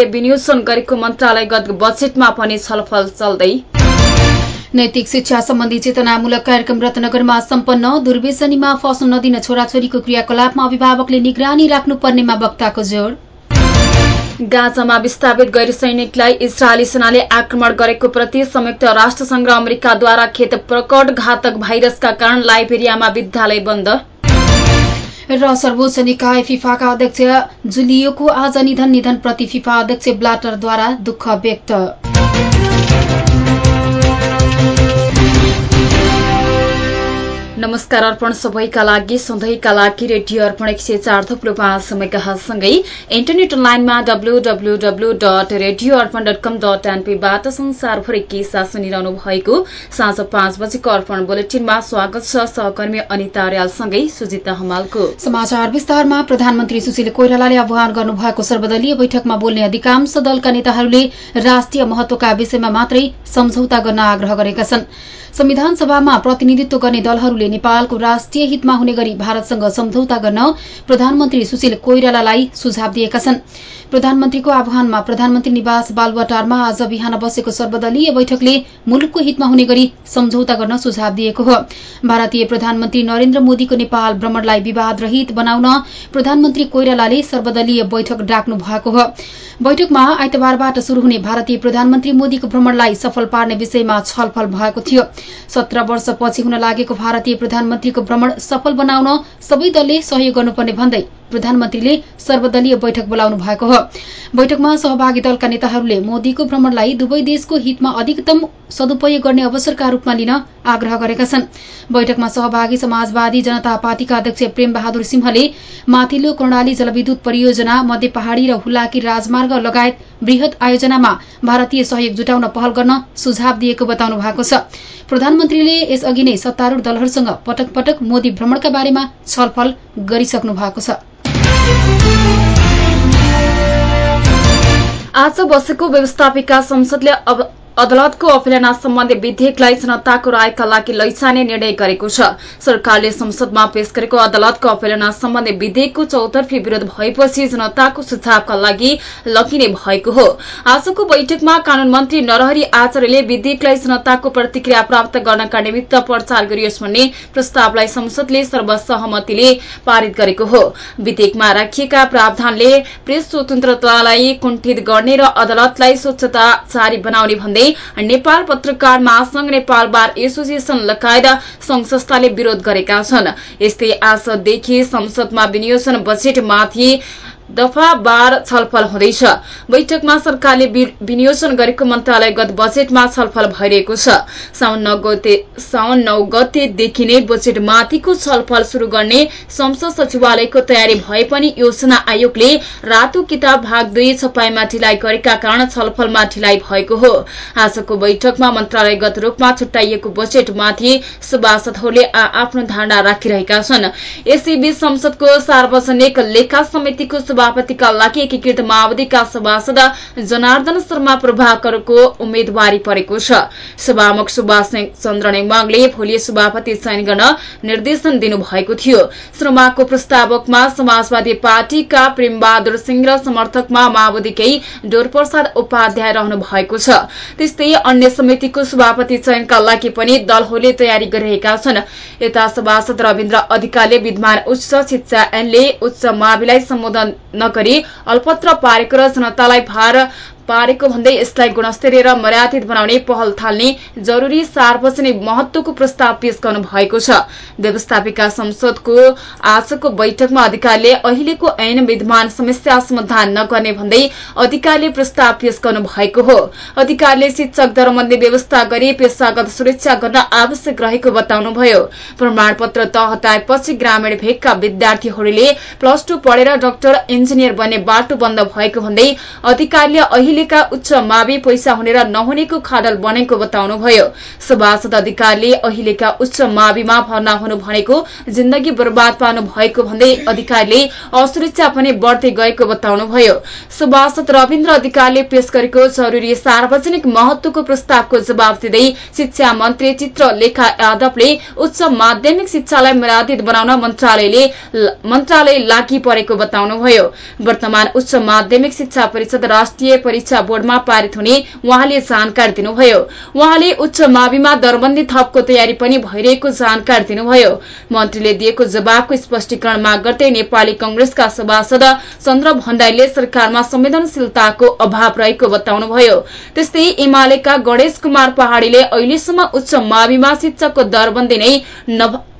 विनियोजन गरेको मन्त्रालयगत बजेटमा पनि छलफल चल्दै नैतिक शिक्षा सम्बन्धी चेतनामूलक कार्यक्रम रत्नगरमा सम्पन्न दुर्व्यसनीमा फस्न नदिन छोराछोरीको क्रियाकलापमा अभिभावकले निगरानी राख्नुपर्नेमा वक्ताको जोड़। गाजामा विस्थापित गैर सैनिकलाई इजरायली सेनाले आक्रमण गरेको प्रति संयुक्त राष्ट्रसंघ र अमेरिकाद्वारा खेत प्रकट घातक भाइरसका कारण लाइबेरियामा विद्यालय बन्द। र सर्वोच्च निकाय फिफाका अध्यक्ष जुलियोको आज निधन निधनप्रति फिफा अध्यक्ष ब्लाटरद्वारा दुःख व्यक्त। नमस्कार अर्पण सबैका लागि सधैँका लागि रेडियो अर्पण एक सय चार थुप्रो पाँच समयकासँगै इन्टरनेट लाइनमा W W W dot radio Arpan dot com dot एनपीबाट संसारभरि के साथ सुनिरहनु भएको साँझ पाँच बजेको अर्पण बुलेटिनमा स्वागत छ सहकर्मी अनिता अर्यालसँगै सुजिता हमालको। समाचार विस्तारमा प्रधानमन्त्री सुशील कोइरालाले आह्वान गर्नुभएको सर्वदलीय बैठकमा बोल्ने अधिकांश दलका नेताहरूले राष्ट्रिय महत्वका विषयमा मात्रै सम्झौता गर्न आग्रह गरेका छन्। संविधान सभामा प्रतिनिधित्व गर्ने दलहरूले नेपालको राष्ट्रिय हितमा हुने गरी भारतसँग सम्झौता गर्न प्रधानमन्त्री सुशील कोइरालालाई सुझाव दिएका छन्। प्रधानमन्त्रीको आह्वानमा प्रधानमन्त्री निवास बालुवाटारमा आज बिहान बसेको सर्वदलीय बैठकले मुलुकको हितमा हुने गरी सम्झौता गर्न सुझाव दिएको हो। भारतीय प्रधानमन्त्री नरेन्द्र मोदीको नेपाल भ्रमणलाई विवाद रहित बनाउन प्रधानमन्त्री कोइरालाले सर्वदलीय बैठक डाक्नु भएको हो। बैठकमा आइतबारबाट शुरू हुने भारतीय प्रधानमन्त्री मोदीको भ्रमणलाई सफल पार्ने विषयमा छलफल भएको थियो। सत्र वर्षपछि हुन लागेको भारतीय प्रधानमन्त्रीको भ्रमण सफल बनाउन सबै दलले सहयोग गर्नुपर्ने भन्दै प्रधानमन्त्रीले सर्वदलीय बैठक बोलाउनु भएको हो। बैठकमा सहभागी दलका नेताहरूले मोदीको भ्रमणलाई दुवै देशको हितमा अधिकतम सदुपयोग गर्ने अवसरका रूपमा लिन आग्रह गरेका छन्। बैठकमा सहभागी समाजवादी जनता पार्टीका अध्यक्ष प्रेम बहादुर सिंहले माथिल्लो कर्णाली जलविद्युत परियोजना मध्य पहाड़ी र हुलाकी राजमार्ग लगायत वृहत आयोजनामा भारतीय सहयोग जुटाउन पहल गर्न सुझाव दिएको बताउनु भएको छ। प्रधानमन्त्रीले यसअघि नै सत्तारूढ़ दलहरूसँग पटक पटक मोदी भ्रमणका बारेमा छलफल गरिसक्नु भएको छ। आज बसेको व्यवस्थापिका संसदले अदालतको अवहेलना सम्बन्धी विधेयकलाई जनताको रायका लागि लैजाने निर्णय गरेको छ। सरकारले संसदमा पेश गरेको अदालतको अवहेलना सम्बन्धी विधेयकको चौतर्फी विरोध भएपछि जनताको सुझावका लागि लगिने भएको हो। आजको बैठकमा कानून मन्त्री नरहरी आचार्यले विधेयकलाई जनताको प्रतिक्रिया प्राप्त गर्नका निमित्त प्रचार गरियोस् भन्ने प्रस्तावलाई संसदले सर्वसहमतिले पारित गरेको हो। विधेयकमा राखिएका प्रावधानले प्रेस स्वतन्त्रतालाई कुण्ठित गर्ने र अदालतलाई स्वच्छताचारी बनाउने भन्दै नेपाल पत्रकार महासंघ नेपाल बार एसोसिएशन लगायत संघ संस्थाले विरोध गरेका छन्। यस्तै आजदेखि संसदमा विनियोजन बजेटमाथि दफावार छलफल हुँदैछ। बैठकमा सरकारले विनियोजन गरेको मन्त्रालयगत बजेटमा छलफल भइरहेको छ। साउन नौ गतेदेखि नै बजेटमाथिको छलफल शुरू गर्ने संसद सचिवालयको तयारी भए पनि योजना आयोगले रातो किताब भाग दुई छपाईमा ढिलाइ गरेका कारण छलफलमा ढिलाइ भएको हो। आजको बैठकमा मन्त्रालयगत रूपमा छुट्टाइएको बजेटमाथि सभासदहरूले आफ्नो धारणा राखिरहेका छन्। यसैबीच संसदको सार्वजनिक लेखा समितिको सभापतिका लागि एकीकृत माओवादीका सभासद जनार्दन शर्मा प्रभाकरको उम्मेद्वारी परेको छ। सभामुख सुभाष चन्द्र नेवाङले भोलि सभापति चयन गर्न निर्देशन दिनुभएको थियो। शर्माको प्रस्तावकमा समाजवादी पार्टीका प्रेमबहादुर सिंह र समर्थकमा माओवादीकै डोरप्रसाद उपाध्याय रहनु भएको छ। त्यस्तै अन्य समितिको सभापति चयनका लागि पनि दलहरूले तयारी गरिरहेका छन्। यता सभासद रविन्द्र अधिकारीले विद्यमान उच्च शिक्षा ऐनले उच्च माविलाई सम्बोधन नगरी अल्पत्र पारेको र जनतालाई भार पारेको भन्दै यसलाई गुणस्तरीय र मर्यादित बनाउने पहल थाल्ने जरूरी सार्वजनिक महत्वको प्रस्ताव पेश गर्नु भएको छ। व्यवस्थापिका संसदको आजको बैठकमा अधिकारीले अहिलेको ऐन विद्यमान समस्या समाधान नगर्ने भन्दै अधिकारीले प्रस्ताव पेश गर्नु भएको हो। अधिकारीले शिक्षक दरमध्ये व्यवस्था गरी पेसागत सुरक्षा गर्न आवश्यक रहेको बताउनुभयो। प्रमाणपत्र त हटाएपछि ग्रामीण भेगका विद्यार्थीहरूले प्लस टू पढेर डाक्टर इन्जिनियर बन्ने बाटो बन्द भएको भन्दै अधिकारीले अहिलेका उच्च मावि पैसा हुने र नहुनेको खाडल बनेको बताउनुभयो। सभासद अधिकारीले अहिलेका उच्च माविमा भर्ना हुनु भनेको जिन्दगी बर्बाद पार्नु भएको भन्दै अधिकारीले असुरक्षा पनि बढ्दै गएको बताउनुभयो। सभासद रविन्द्र अधिकारीले पेश गरेको जरूरी सार्वजनिक महत्वको प्रस्तावको जवाब दिँदै शिक्षा मन्त्री चित्रलेखा यादवले उच्च माध्यमिक शिक्षालाई मर्यादित बनाउन मन्त्रालयले मन्त्रालय लागि परेको बताउनुभयो। वर्तमान उच्च माध्यमिक शिक्षा परिषद राष्ट्रिय परीक्षा बोर्डमा पारित हुने उहाँले जानकारी दिनुभयो। उहाँले उच्च माविमा दरबन्दी थपको तयारी पनि भइरहेको जानकारी दिनुभयो। मन्त्रीले दिएको जवाबको स्पष्टीकरण माग गर्दै नेपाली कंग्रेसका सभासद चन्द्र भण्डारीले सरकारमा संवेदनशीलताको अभाव रहेको बताउनुभयो। त्यस्तै एमालेका गणेश कुमार पहाड़ीले अहिलेसम्म उच्च माविमा शिक्षकको दरबन्दी नै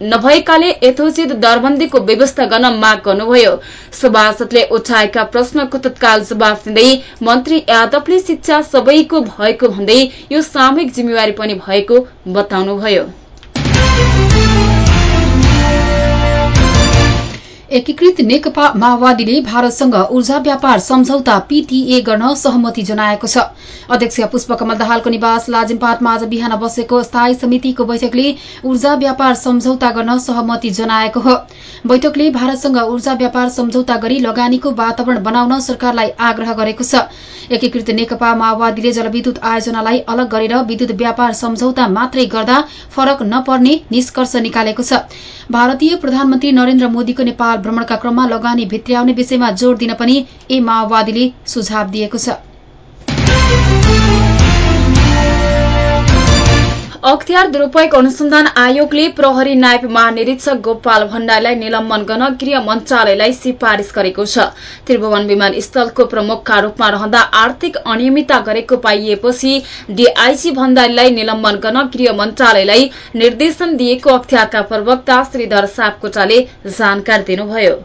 नभएकाले यथोचित दरबन्दीको व्यवस्था गर्न माग गर्नुभयो। सभासदले उठाएका प्रश्नको तत्काल जवाब दिँदै मन्त्री यादवले शिक्षा सबैको भएको भन्दै यो सामूहिक जिम्मेवारी पनि भएको बताउनुभयो। एकीकृत नेकपा माओवादीले भारतसँग ऊर्जा व्यापार सम्झौता पीटीए गर्न सहमति जनाएको छ। अध्यक्ष पुष्पकमल दाहालको निवास लाजिमपाटमा आज बिहान बसेको स्थायी समितिको बैठकले ऊर्जा व्यापार सम्झौता गर्न सहमति जनाएको हो। बैठकले भारतसँग ऊर्जा व्यापार सम्झौता गरी लगानीको वातावरण बनाउन सरकारलाई आग्रह गरेको छ। एकीकृत नेकपा माओवादीले जलविद्युत आयोजनालाई अलग गरेर विद्युत व्यापार सम्झौता मात्रै गर्दा फरक नपर्ने निष्कर्ष निकालेको छ। भारतीय प्रधानमन्त्री नरेन्द्र मोदीको नेपाल भ्रमणका क्रममा लगानी भित्र्याउने विषयमा जोड़ दिन पनि ए माओवादीले सुझाव दिएको छ। अख्तियार दुरूपयोग अनुसन्धान आयोगले प्रहरी नायब महानिरीक्षक गोपाल भण्डारीलाई निलम्बन गर्न गृह मन्त्रालयलाई सिफारिश गरेको छ। त्रिभुवन विमानस्थलको प्रमुखका रूपमा रहँदा आर्थिक अनियमितता गरेको पाइएपछि डीआईजी भण्डारीलाई निलम्बन गर्न गृह मन्त्रालयलाई निर्देशन दिएको अख्तियारका प्रवक्ता श्रीधर सापकोटाले जानकारी दिनुभयो।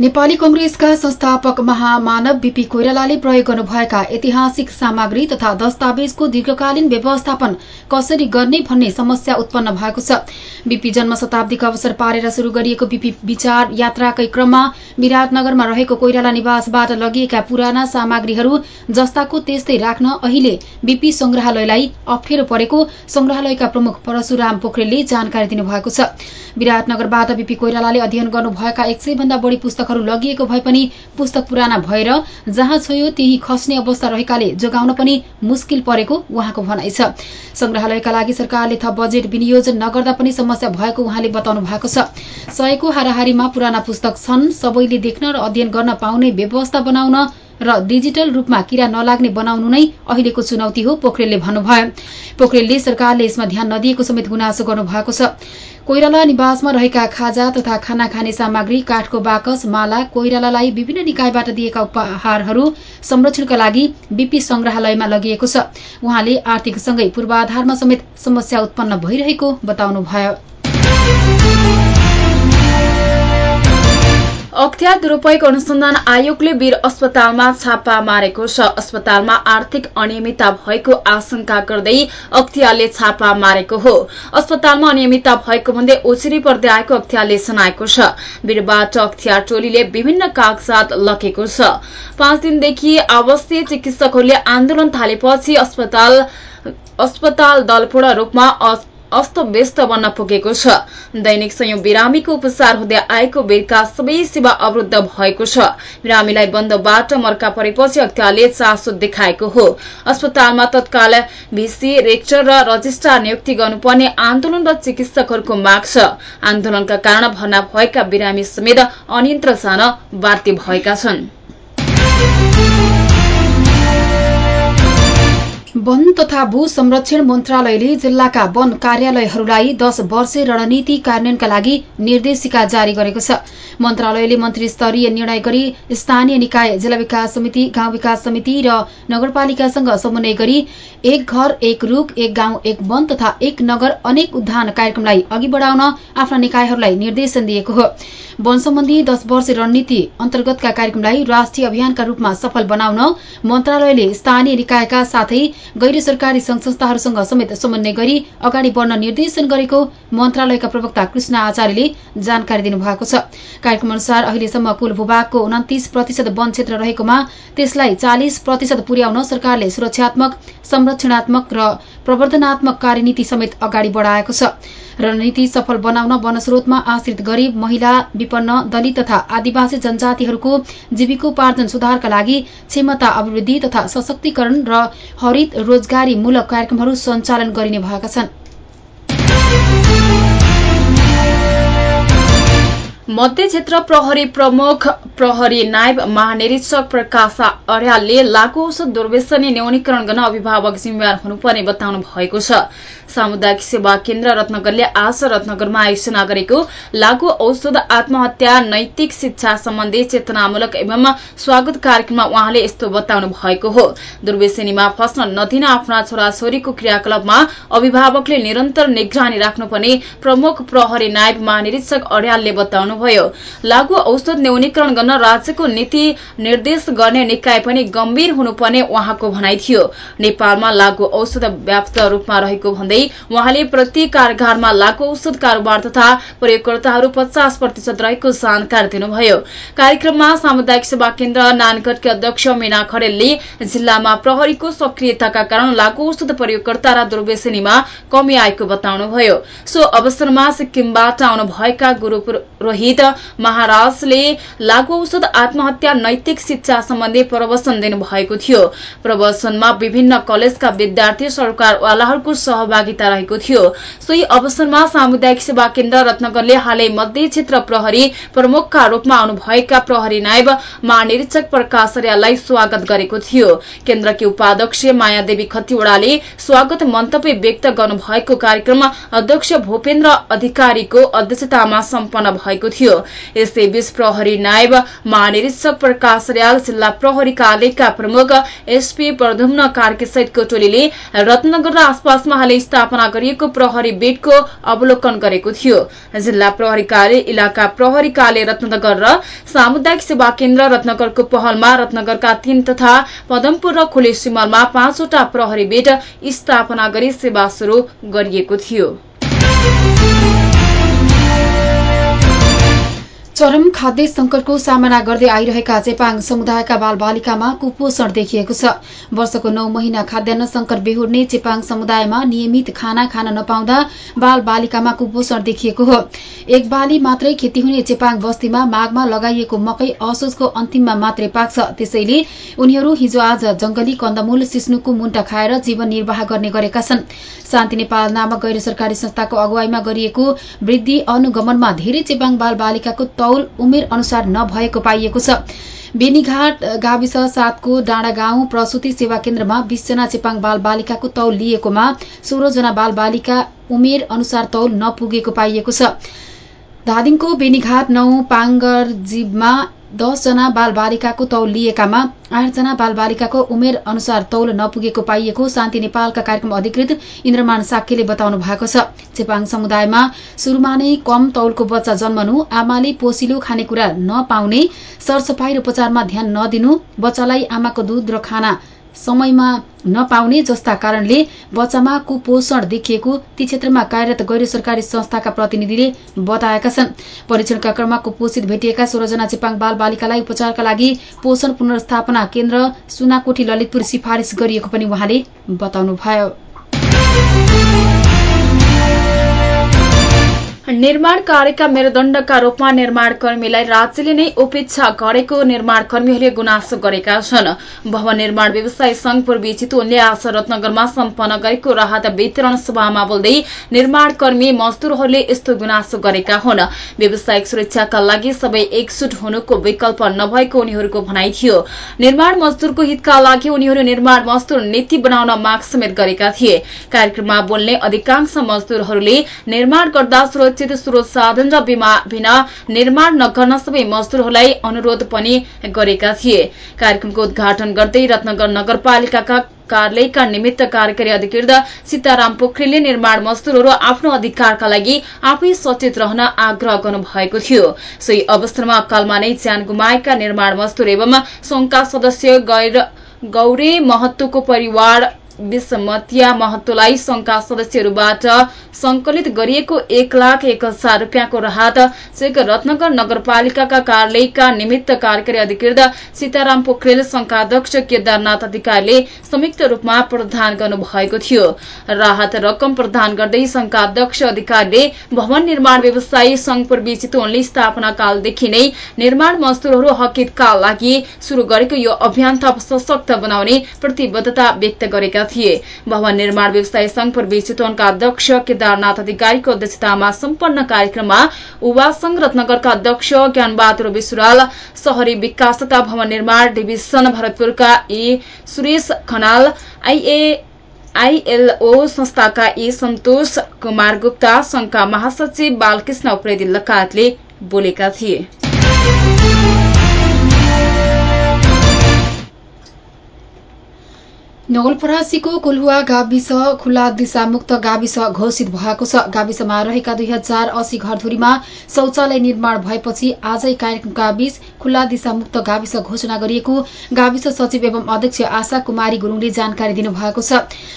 नेपाली कंग्रेसका संस्थापक महामानव बीपी कोइरालाले प्रयोग गर्नुभएका ऐतिहासिक सामग्री तथा दस्तावेजको दीर्घकालीन व्यवस्थापन कसरी गर्ने भन्ने समस्या उत्पन्न भएको छ। बीपी जन्म शताब्दीको अवसर पारेर शुरू गरिएको बीपी विचार यात्राकै क्रममा विराटनगरमा रहेको कोइराला निवासबाट लगिएका पुराना सामग्रीहरू जस्ताको त्यस्तै राख्न अहिले बीपी संग्रहालयलाई अप्ठ्यारो परेको संग्रहालयका प्रमुख परशुराम पोखरेलले जानकारी दिनुभएको छ। विराटनगरबाट बीपी कोइरालाले अध्ययन गर्नुभएका एक सय भन्दा बढ़ी पुस्तक पुस्तकहरू लगिएको भए पनि पुस्तक पुराना भएर जहाँ छोयो त्यही खस्ने अवस्था रहेकाले जोगाउन पनि मुस्किल परेको उहाँको भनाइ छ। संग्रहालयका लागि सरकारले थप बजेट विनियोजन नगर्दा पनि समस्या भएको उहाँले बताउनु भएको छ। सयको हाराहारीमा पुराना पुस्तक छन्। सबैले देख्न र अध्ययन गर्न पाउने व्यवस्था बनाउन र डिजिटल रूपमा किरा नलाग्ने बनाउनु नै अहिलेको चुनौती हो पोखरेलले भन्नुभयो। पोखरेलले सरकारले यसमा ध्यान नदिएको समेत गुनासो गर्नुभएको छ। कोइराला निवासमा रहेका खाजा तथा खाना खाने सामग्री काठको बाकस माला कोइरालालाई विभिन्न निकायबाट दिएका उपहारहरू संरक्षणका लागि बीपी संग्रहालयमा लगिएको छ। उहाँले आर्थिकसँगै पूर्वाधारमा समेत समस्या उत्पन्न भइरहेको बताउनुभयो। अख्तियार दुरूपयोग अनुसन्धान आयोगले वीर अस्पतालमा छापा मारेको छ। अस्पतालमा आर्थिक अनियमितता भएको आशंका गर्दै अख्तियारले छापा मारेको हो। अस्पतालमा अनियमितता भएको भन्दै ओछिरी पर्दै आएको अख्तियारले सुनाएको छ। वीरबाट अख्तियार टोलीले विभिन्न कागजात लगेको छ। पाँच दिनदेखि आवासीय चिकित्सकहरूले आन्दोलन थालेपछि अस्पताल अस्पताल दल पूर्ण रूपमा अस्तव्यस्त बन्न पुगेको छ। दैनिक संयौं बिरामीको उपचार हुँदै आएको बेरका सबै सेवा अवरूद्ध भएको छ। बिरामीलाई बन्दबाट मर्का परेपछि अख्तियारले चासो देखाएको हो। अस्पतालमा तत्काल भिसी रेक्टर र रजिस्ट्रार नियुक्ति गर्नुपर्ने आन्दोलनरत चिकित्सकहरूको माग छ। आन्दोलनका कारण भर्ना भएका बिरामी समेत अन्यन्त्र जान बाध्य भएका छन्। वन तथा भू संरक्षण मन्त्रालयले जिल्लाका वन कार्यालयहरूलाई दश वर्षे रणनीति कार्यान्वयनका लागि निर्देशिका जारी गरेको छ। मन्त्रालयले मन्त्री स्तरीय निर्णय गरी स्थानीय निकाय जिल्ला विकास समिति गाउँ विकास समिति र नगरपालिकासँग समन्वय गरी एक घर एक रूख एक गाउँ एक वन तथा एक नगर अनेक उद्यान कार्यक्रमलाई अघि बढ़ाउन आफ्ना निकायहरूलाई निर्देशन दिएको हो। वन सम्बन्धी दश वर्ष रणनीति अन्तर्गतका कार्यक्रमलाई राष्ट्रिय अभियानका रूपमा सफल बनाउन मन्त्रालयले स्थानीय निकायका साथै गैर सरकारी संघ संस्थाहरूसँग समेत समन्वय गरी अगाडि बढ्न निर्देशन गरेको मन्त्रालयका प्रवक्ता कृष्ण आचार्यले जानकारी दिनुभएको छ। कार्यक्रम अनुसार अहिलेसम्म कुल भूभागको उन्तिस प्रतिशत वन क्षेत्र रहेकोमा त्यसलाई चालिस प्रतिशत पुर्याउन सरकारले सुरक्षात्मक संरक्षणात्मक र प्रवर्धनात्मक कार्यनीति समेत अगाडि बढाएको छ। रणनीति सफल बनाउन वनस्रोतमा आश्रित गरीब महिला विपन्न दलित तथा आदिवासी जनजातिहरूको जीविकोपार्जन सुधारका लागि क्षमता अभिवृद्धि तथा सशक्तिकरण र हरित रोजगारीमूलक कार्यक्रमहरू सञ्चालन गरिने भएका छन्। मध्य क्षेत्र प्रहरी प्रमुख प्रहरी नायब महानिरीक्षक प्रकाश अर्यालले लागू औषध दुर्व्यसनी न्यूनीकरण गर्न अभिभावक जिम्मेवार हुनुपर्ने बताउनु भएको छ। सामुदायिक सेवा केन्द्र रत्नगरले आज रत्नगरमा आयोजना गरेको लागू औषध आत्महत्या नैतिक शिक्षा सम्बन्धी चेतनामूलक एवं स्वागत कार्यक्रममा उहाँले यस्तो बताउनु भएको हो। दुर्व्यसनीमा फस्न नदिन आफ्ना छोराछोरीको क्रियाकलापमा अभिभावकले निरन्तर निगरानी राख्नुपर्ने प्रमुख प्रहरी नायब महानिरीक्षक अर्यालले बताउनुभयो लागू औषध न्यूनीकरण गर्न राज्यको नीति निर्देश गर्ने निकाय पनि गम्भीर हुनुपर्ने उहाँको भनाइ थियो। नेपालमा लागू औषध व्याप्त रूपमा रहेको भन्दै उहाँले प्रति कारगारमा लागू औषध कारोबार तथा प्रयोगकर्ताहरू पचास प्रतिशत रहेको जानकारी दिनुभयो। कार्यक्रममा सामुदायिक सेवा केन्द्र नानगढकी अध्यक्ष मीना खरेलले जिल्लामा प्रहरीको सक्रियताका कारण लागू औषध प्रयोगकर्ता र दुर्व्यसनीमा कमी आएको बताउनुभयो। सो अवसरमा सिक्किमबाट आउनुभएका गुरू महाराजले लागू औषध आत्महत्या नैतिक शिक्षा सम्बन्धी प्रवचन दिनुभएको थियो। प्रवचनमा विभिन्न कलेजका विद्यार्थी सरकारवालाहरूको सहभागिता रहेको थियो। सोही अवसरमा सामुदायिक सेवा केन्द्र रत्नगरले हालै मध्य क्षेत्र प्रहरी प्रमुखका रूपमा आउनुभएका प्रहरी नायब महानिरीक्षक प्रकाश अर्याललाई स्वागत गरेको थियो। केन्द्रकी उपाध्यक्ष मायादेवी खतिवड़ाले स्वागत मन्तव्य व्यक्त गर्नुभएको कार्यक्रम अध्यक्ष भूपेन्द्र अधिकारीको अध्यक्षतामा सम्पन्न भएको थियो। यसैबीच प्रहरी नायब महानिरीक्षक प्रकाश अर्याल जिल्ला प्रहरी कार्यालयका प्रमुख एसपी प्रधुम्न कार्की सहितको टोलीले रत्नगर र आसपासमा हालै स्थापना गरिएको प्रहरी बेडको अवलोकन गरेको थियो। जिल्ला प्रहरी कार्य इलाका प्रहरी कार्य रत्नगर र सामुदायिक सेवा केन्द्र रत्नगरको पहलमा रत्नगरका तीन तथा पदमपुर र खुले सिमलमा पाँचवटा प्रहरी बेड स्थापना गरी सेवा शुरू गरिएको थियो। चरम खाद्य संकटको सामना गर्दै आइरहेका चेपाङ समुदायका बालबालिकामा कुपोषण देखिएको छ। वर्षको नौ महिना खाद्यान्न संकट बेहोर्ने चेपाङ समुदायमा नियमित खाना खान नपाउँदा बाल बालिकामा कुपोषण देखिएको हो। एक बाली मात्रै खेती हुने चेपाङ बस्तीमा माघमा लगाइएको मकै असोजको अन्तिममा मात्रै पाक्छ। त्यसैले उनीहरू हिजो आज जंगली कन्दमूल सिस्नुको मुन्टा खाएर जीवन निर्वाह गर्ने गरेका छन्। शान्ति नेपाल नामक गैर सरकारी संस्थाको अगुवाईमा गरिएको वृद्धि अनुगमनमा धेरै चेपाङ बाल बालिकाको उमेर अनुसार नभएको पाइएको छ। बेनीघाट गाविस सातको डाँडा गाउँ प्रसुति सेवा केन्द्रमा बीसजना चेपाङ बाल बालिकाको तौल लिएकोमा सोह्रजना बाल बालिका उमेर अनुसार तौल नपुगेको पाइएको छ। धादिङको बेनीघाट नौ पाङ्गरजीवमा दसजना बाल बालिकाको तौल लिएकामा आठजना बाल बालिकाको उमेर अनुसार तौल नपुगेको पाइएको शान्ति नेपालका कार्यक्रम अधिकृत इन्द्रमान साक्यले बताउनु भएको छ। चेपाङ समुदायमा शुरूमा नै कम तौलको बच्चा जन्मनु आमाले पोसिलो खानेकुरा नपाउने सरसफाई र उपचारमा ध्यान नदिनु बच्चालाई आमाको दूध र खाना समयमा नपाउने जस्ता कारणले बच्चामा कुपोषण देखिएको ती क्षेत्रमा कार्यरत गैर सरकारी संस्थाका प्रतिनिधिले बताएका छन्। परीक्षणका क्रममा कुपोषित भेटिएका सोह्रजना चेपाङ बाल बालिकालाई उपचारका लागि पोषण पुनर्स्थापना केन्द्र सुनाकोठी ललितपुर सिफारिश गरिएको पनि उहाँले बताउनुभयो। निर्माण कार्यका मेरुदण्डका रूपमा निर्माण कर्मीलाई राज्यले नै उपेक्षा गरेको निर्माण कर्मीहरूले गुनासो गरेका छन्। भवन निर्माण व्यवसाय संघ पूर्वी चितवनले आज रत्नगरमा सम्पन्न गरेको राहत वितरण सभामा बोल्दै निर्माण कर्मी मजदूरहरूले यस्तो गुनासो गरेका हुन्। व्यावसायिक सुरक्षाका लागि सबै एकजुट हुनुको विकल्प नभएको उनीहरूको भनाइ थियो। निर्माण मजदूरको हितका लागि उनीहरू निर्माण मजदूर नीति बनाउन माग समेत गरेका थिए। कार्यक्रममा बोल्ने अधिकांश मजदूरहरूले निर्माण गर्दा सुरक्षित स्रोत साधन र बिना निर्माण नगर्न सबै मजदूरहरूलाई अनुरोध पनि गरेका थिए। कार्यक्रमको उद्घाटन गर्दै रत्नगर नगरपालिकाका कार्यालयका निमित्त कार्यकारी अधिकृत सीताराम पोखरेलले निर्माण मजदूरहरू आफ्नो अधिकारका लागि आफै सचेत रहन आग्रह गर्नुभएको थियो। सोही अवसरमा अकालमा नै ज्यान गुमाएका निर्माण मजदूर एवं संघका सदस्य गौरे महत्वको परिवार विषमतिया महत्वलाई संघका सदस्यहरूबाट संकलित गरिएको एक लाख एक हजार रूपियाँको राहत चेक रत्नगर नगरपालिकाका कार्यालयका निमित्त कार्यकारी अधिकृत सीताराम पोखरेल संघका अध्यक्ष केदारनाथ अधिकारीले संयुक्त रूपमा प्रदान गर्नुभएको थियो। राहत रकम प्रदान गर्दै संघका अध्यक्ष अधिकारीले भवन निर्माण व्यवसायी संघ पूर्वी चितवनले स्थापना कालदेखि नै निर्माण मजदूरहरू हकितका लागि शुरू गरेको यो अभियान थप सशक्त बनाउने प्रतिबद्धता व्यक्त गरेका थिए। भवन निर्माण व्यवसायी संघ पूर्वी चितवनका अध्यक्ष केदारनाथ अधिकारीको अध्यक्षतामा सम्पन्न कार्यक्रममा उवा संघ रत्नगरका अध्यक्ष ज्ञानबहादुर विश्राल शहरी विकास तथा भवन निर्माण डिभिजन भरतपुरका ई Suresh Khanal I A ILO संस्थाका ई सन्तोष कुमार गुप्ता संघका महासचिव बालकृष्ण उप्रेती लगायतले बोलेका थिए। नवलपरासीको कोलुवा गाविस खुल्ला दिशामुक्त गाविस घोषित भएको छ। गाविसमा रहेका दुई हजार अस्सी घरधुरीमा शौचालय निर्माण भएपछि आजै कार्यक्रमका बीच खुल्ला दिशामुक्त गाविस घोषणा गरिएको। गाविस सचिव एवं अध्यक्ष आशा कुमारी गुरूङले जानकारी दिनुभएको छ।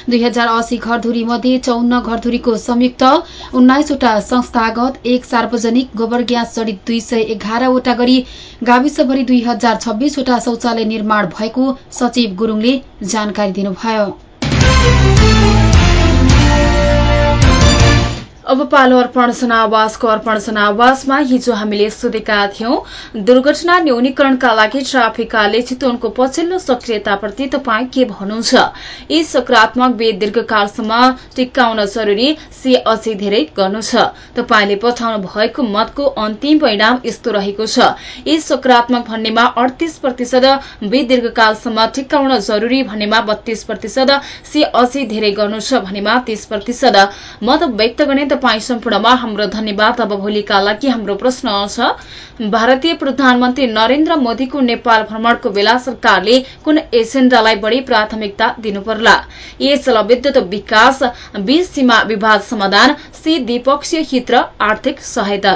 दुई हजार अस्सी घरधुरी मध्ये चौन्न घरधुरीको संयुक्त उन्नाइसवटा संस्थागत एक सार्वजनिक गोबर ग्यास जडित दुई सय एघारवटा गरी गाविसभरि दुई हजार छब्बीसवटा शौचालय निर्माण भएको सचिव गुरूङले जानकारी दिनुभयो। अब पालो अर्पण जनावासको अर्पण जनावासमा हिजो हामीले सोधेका थियौं दुर्घटना न्यूनीकरणका लागि ट्राफिकले चितवनको पछिल्लो सक्रियताप्रति तपाईँ के भन्नुहुन्छ? यी सकारात्मक वे दीर्घकालसम्म टिकाउन जरूरी से अझै धेरै गर्नु छ? तपाईँले पठाउनु भएको मतको अन्तिम परिणाम यस्तो रहेको छ। यी सकारात्मक भन्नेमा अडतिस प्रतिशत वे दीर्घकालसम्म टिकाउन जरूरी भन्नेमा बत्तीस प्रतिशत से अझै धेरै गर्नु छ भन्नेमा तीस प्रतिशत। मत व्यक्त गर्ने तपाईँ सम्पूर्णमा हाम्रो धन्यवाद। अब भोलिका लागि हाम्रो प्रश्न छ भारतीय प्रधानमन्त्री नरेन्द्र मोदीको नेपाल भ्रमणको बेला सरकारले कुन एजेण्डालाई बढ़ी प्राथमिकता दिनुपर्ला? ए जलविद्युत विकास बी सीमा विवाद समाधान सी द्विपक्षीय हित र आर्थिक सहायता।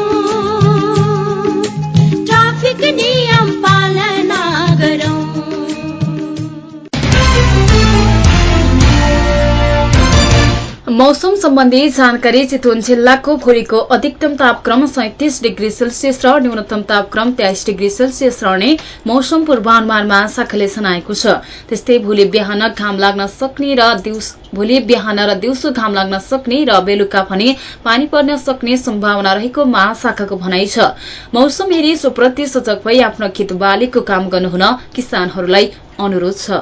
मौसम सम्बन्धी जानकारी चितवन जिल्लाको भोलिको अधिकतम तापक्रम सैतिस डिग्री सेल्सियस र न्यूनतम तापक्रम तेइस डिग्री सेल्सियस रहने मौसम पूर्वानुमान महाशाखाले जनाएको छ। त्यस्तै भोलि बिहान घाम लाग्न सक्ने र भोलि बिहान र दिउँसो घाम लाग्न सक्ने र बेलुका भने पानी पर्न सक्ने सम्भावना रहेको महाशाखाको भनाइ छ। मौसम हेरी सोप्रति सजग भई आफ्नो खेत बालीको काम गर्नुहुन किसानहरूलाई अनुरोध छ।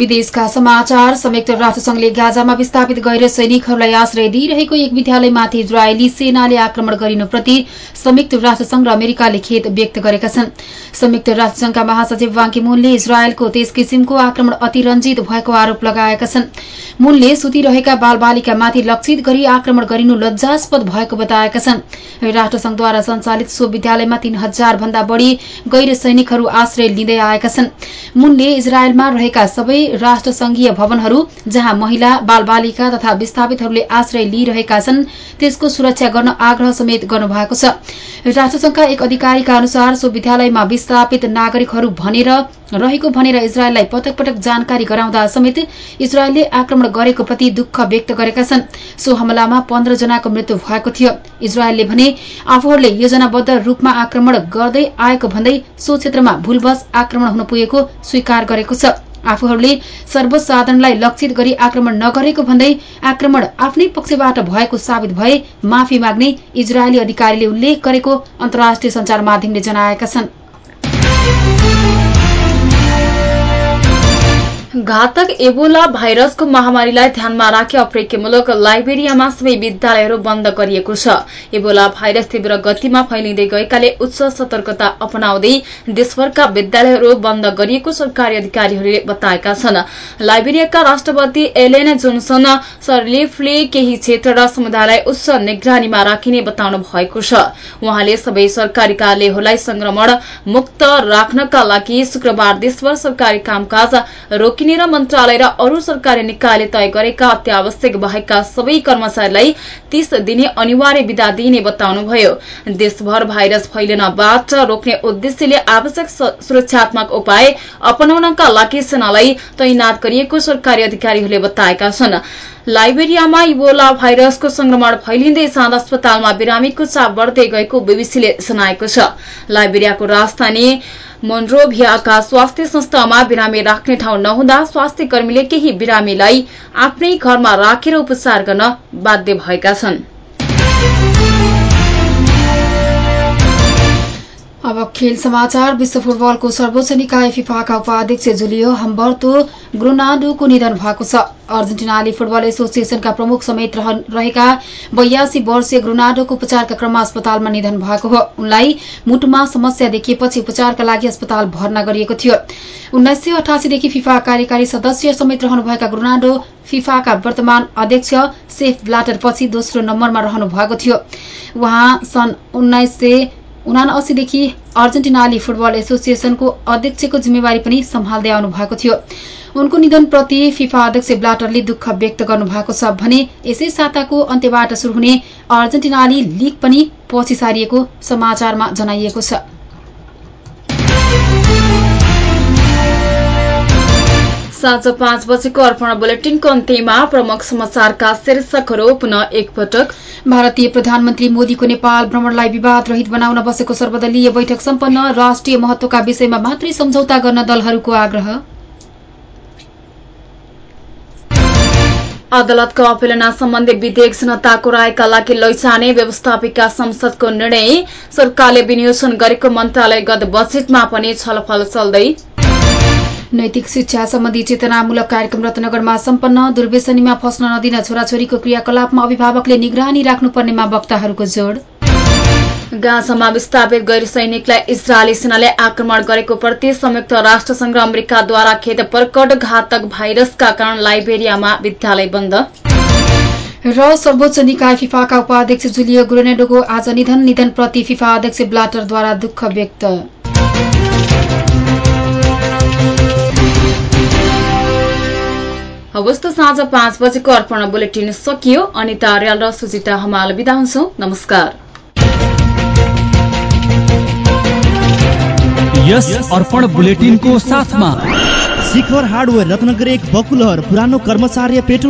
विदेशका समाचार संयुक्त राष्ट्रसंघले गाजामा विस्थापित गैर सैनिकहरूलाई आश्रय दिइरहेको एक विद्यालयमाथि इजरायली सेनाले आक्रमण गरिनुप्रति संयुक्त राष्ट्रसंघ र अमेरिकाले खेद व्यक्त गरेका छन्। संयुक्त राष्ट्रसंघका महासचिव वाङ्की मुनले इजरायलको त्यस किसिमको आक्रमण अतिरञ्जित भएको आरोप लगाएका छन्। मुनले सुतिरहेका बालबालिकामाथि लक्षित गरी आक्रमण गरिनु लज्जास्पद भएको बताएका छन्। राष्ट्रसंघद्वारा सञ्चालित सो विद्यालयमा तीन हजार भन्दा बढ़ी गैर सैनिकहरू आश्रय लिँदै आएका छन्। मुनले इजरायलमा रहेका सबै राष्ट्र संघीय भवनहरू जहाँ महिला बालबालिका तथा विस्थापितहरूले आश्रय लिइरहेका छन् त्यसको सुरक्षा गर्न आग्रह समेत गर्नुभएको छ। राष्ट्रसंघका एक अधिकारीका अनुसार सो विद्यालयमा विस्थापित नागरिकहरू भनेर रहेको भनेर इजरायललाई पटक पटक जानकारी गराउँदा समेत इजरायलले आक्रमण गरेको प्रति दुःख व्यक्त गरेका छन्। सो हमलामा पन्ध्र जनाको मृत्यु भएको थियो। इजरायलले भने आफूहरूले योजनाबद्ध रूपमा आक्रमण गर्दै आएको भन्दै सो क्षेत्रमा भूलवश आक्रमण हुन पुगेको स्वीकार गरेको छ। आफूहरूले सर्वसाधारणलाई लक्षित गरी आक्रमण नगरेको भन्दै आक्रमण आफ्नै पक्षबाट भएको साबित भए माफी माग्ने इजरायली अधिकारीले उल्लेख गरेको अन्तर्राष्ट्रिय संचार माध्यमले जनाएका छन्। घातक एबोला भाइरसको महामारीलाई ध्यानमा राखी अफ्रिकी लाइबेरियामा सबै विद्यालयहरू बन्द गरिएको छ। एबोला भाइरस तीव्र गतिमा फैलिँदै गएकाले उच्च सतर्कता अपनाउँदै देशभरका विद्यालयहरू बन्द गरिएको सरकारी अधिकारीहरूले बताएका छन्। लाइबेरियाका राष्ट्रपति एलेन जोन्सन सरलिफले केही क्षेत्र र समुदायलाई उच्च निगरानीमा राखिने बताउनु भएको छ। उहाँले सबै सरकारी कार्यालयहरूलाई संक्रमण मुक्त राख्नका लागि शुक्रबार देशभर सरकारी कामकाज रोकिने र मन्त्रालय र अरू सरकारी निकायले तय गरेका अत्यावश्यक बाहेकका सबै कर्मचारीलाई तीस दिने अनिवार्य विदा दिइने बताउनुभयो। देशभर भाइरस फैलिनबाट रोक्ने उद्देश्यले आवश्यक सुरक्षात्मक उपाय अपनाउनका लागि सेनालाई तैनात गरिएको सरकारी अधिकारीहरूले बताएका छन्। लाइबेरियामा इबोला भाइरसको संक्रमण फैलिँदै जाँदा अस्पतालमा बिरामीको चाप बढ्दै गएको बीबीसीले जनाएको छ। लाइबेरियाको राजधानी मोन्ड्रोभियाका स्वास्थ्य संस्थामा बिरामी राख्ने ठाउँ नहुँदा स्वास्थ्य कर्मीले केही बिरामीलाई आफ्नै घरमा राखेर उपचार गर्न बाध्य भएका छन्। अब खेल समाचार विश्व फुटबलको सर्वोच्च निकाय फिफाका उपाध्यक्ष जुलियो हम्बर्तो ग्रोनाडोको निधन भएको छ। अर्जेन्टिनाली फुटबल एसोसिएसनका प्रमुख समेत रहेका बयासी वर्षीय ग्रोनाडोको उपचारका क्रममा अस्पतालमा निधन भएको हो। उनलाई मुटुमा समस्या देखिएपछि उपचारका लागि अस्पताल भर्ना गरिएको थियो। उन्नाइस सय अठासीदेखि फिफा कार्यकारी सदस्य समेत रहनुभएका ग्रोनाडो फिफाका वर्तमान अध्यक्ष सेफ ब्लाटर पछि दोस्रो नम्बरमा रहनु भएको थियो। उहाँ सन् उन्नाइस उनासीदेखि अर्जेन्टिनाली फुटबल एसोसिएसनको अध्यक्षको जिम्मेवारी पनि सम्हाल्दै आउनु भएको थियो। उनको निधनप्रति फिफा अध्यक्ष ब्लाटरले दुःख व्यक्त गर्नुभएको छ भने यसै साताको अन्त्यबाट शुरू हुने अर्जेन्टिनाली लीग पनि पछि सारिएको समाचारमा जनाइएको छ। साँझ पाँच बजेको अर्पण बुलेटिनको अन्त्यमा प्रमुख समाचारका शीर्षकहरू। पुनः एकपटक भारतीय प्रधानमन्त्री मोदीको नेपाल भ्रमणलाई विवाद रहित बनाउन बसेको सर्वदलीय बैठक सम्पन्न। राष्ट्रिय महत्वका विषयमा मात्रै सम्झौता गर्न दलहरूको आग्रह। अदालतको अपेलना सम्बन्धी विधेयक जनताको रायका लागि लैजाने व्यवस्थापिका संसदको निर्णय। सरकारले विनियोजन गरेको मन्त्रालयगत बजेटमा पनि छलफल चल्दै नैतिक शिक्षा सम्बन्धी चेतनामूलक कार्यक्रम रत्नगरमा सम्पन्न दुर्व्यसनीमा फस्न नदिन छोराछोरीको क्रियाकलापमा अभिभावकले निगरानी राख्नुपर्नेमा वक्ताहरूको जोड। गाजामा विस्थापित गैर सैनिकलाई इजरायली सेनाले आक्रमण गरेको प्रति संयुक्त राष्ट्रसंघ र अमेरिकाद्वारा खेद प्रकट घातक भाइरसका कारण लाइबेरियामा विद्यालय बन्द। र सर्वोच्च निकाय फिफाका उपाध्यक्ष जुलियो ग्रोनेडोको आज निधन निधनप्रति फिफा अध्यक्ष ब्लाटरद्वारा दुःख व्यक्त। हवस् त साँझ पाँच बजेको अर्पण बुलेटिन सकियो। अनिता अर्याल र सुजिता हमाल बिदा हुन्छौ। नमस्कार। यस अर्पण बुलेटिनको साथमा शिखर हार्डवेयर रत्नगर एक बकुलहर पुरानो कर्मचार्य पेट्रोल